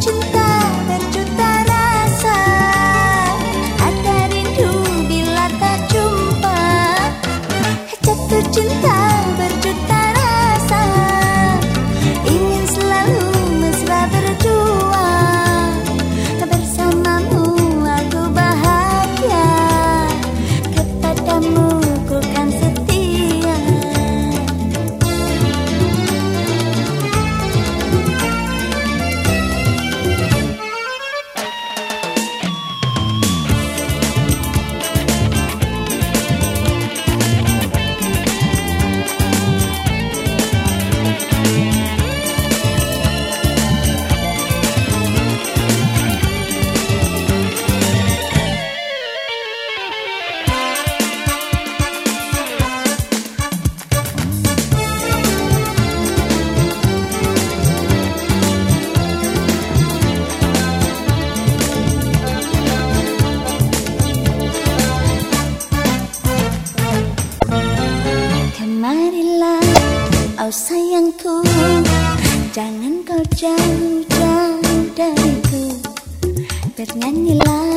cinta Kau sayangku Jangan kau jauh-jauh dariku. Bernyanyilah